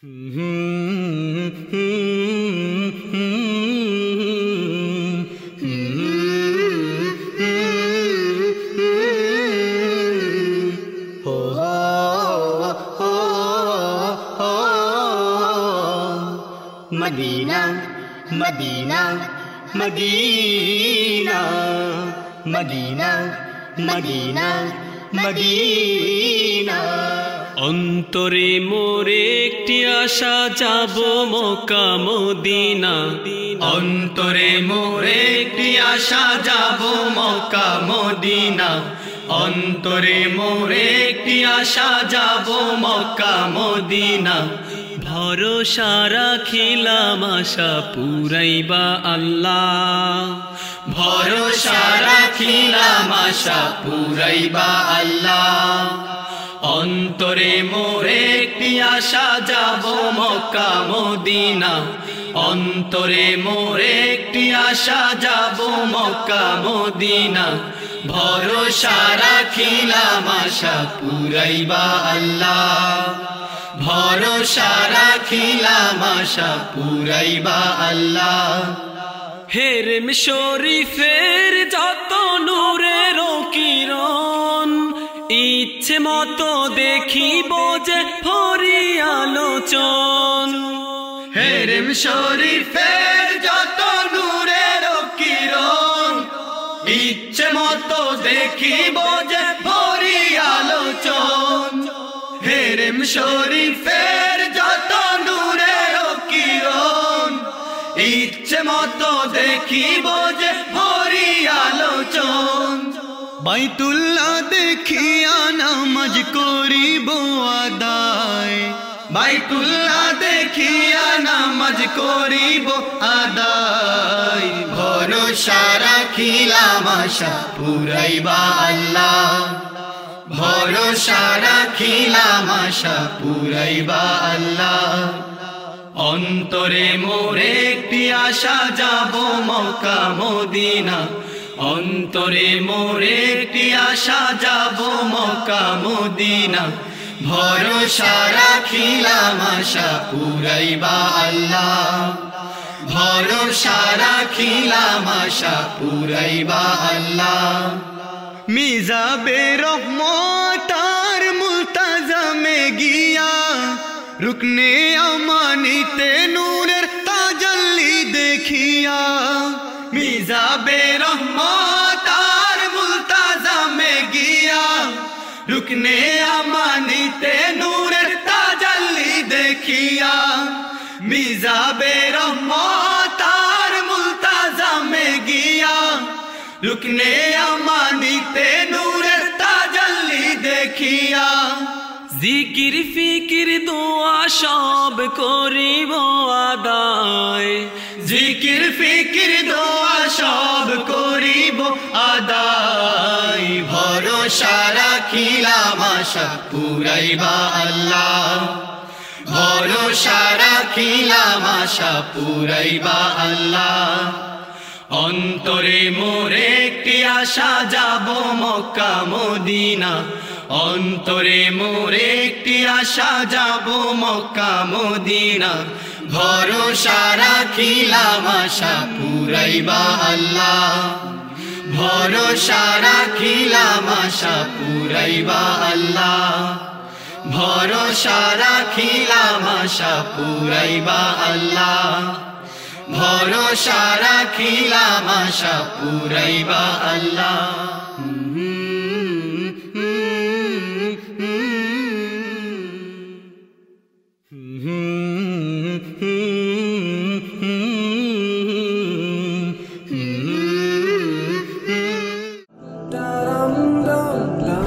Medina, Medina, Medina, Medina, Medina, Medina. অন্তরে মোরে একটি আশা, যাব মক্কা, মদিনা। অন্তরে মোরে একটি আশা, যাব মক্কা, মদিনা। অন্তরে মোরে একটি আশা, যাব মক্কা, মদিনা। ভরসা রাখিলাম আশা, পুরাইবা আল্লাহ। ভরসা রাখিলাম আশা, পুরাইবা আল্লাহ। অন্তরে মোরে একটি আশা, যাব মক্কা, মদিনা। অন্তরে মোরে একটি আশা, যাব মক্কা, মদিনা। ভরসা রাখিলাম আশা পুরাইবা আল্লাহ। ভরসা রাখিলাম আশা পুরাইবা আল্লাহ। হেরেম শরীফের যত নূরের কিরণ ইচ্ছে মতো দেখিব যে হরি আলোচন। হেরেম শরীফের যত নূরের কিরণ, ইচ্ছে মতো দেখিব যে হরি আলোচন। হেরেম শরীফের যত নূরের কিরণ, ইচ্ছে মতো দেখিব যে বাইতুল্লাহ দেখিয়া নামাজ করিব আদায়। বাইতুল্লাহ দেখিয়া নামাজ করিব আদায়। ভরসা রাখিলাম আশা পুরাইবা আল্লাহ। ভরসা রাখিলাম আশা পুরাইবা আল্লাহ। অন্তরে মোরে একটি আশা, যাব মক্কা মদিনা। অন্তরে মোরে আশা যাব মক্কা, মদিনা। ভরসা রাখিলাম, আশা পুরাইবা আল্লাহ। ভরসা রাখিলাম, আশা পুরাইবা আল্লাহ। মিজাবে রহমতার মুলতাজামে গিয়া, রুকনে আমানিতে রুকনে আমানিতে নূরের তাজাল্লি দেখিয়া, মিজাবে রহমতার মুলতাজামে গিয়া রুকনে আমানিতে নূরের তাজাল্লি দেখিয়া। জিকির ফিকির দোয়া সব করিব আদায়, জিকির ফিকির দোয়া সব করিব আদায়। ভরসা রাখিলাম আশা পুরাইবা আল্লাহ। ভরসা রাখিলাম আশা পুরাইবা আল্লাহ। অন্তরে মোরে একটি আশা, যাব মক্কা, মদিনা। অন্তরে মোরে একটি আশা, যাব মক্কা, মদিনা। ভরসা রাখিলাম আশা পুরাইবা আল্লাহ। ভরসা রাখিলাম আশা পুরাইবা আল্লাহ ভরসা রাখিলাম আশা পুরাইবা আল্লাহ ভরসা রাখিলাম আশা পুরাইবা আল্লাহ Mm-hmm. down, down, down.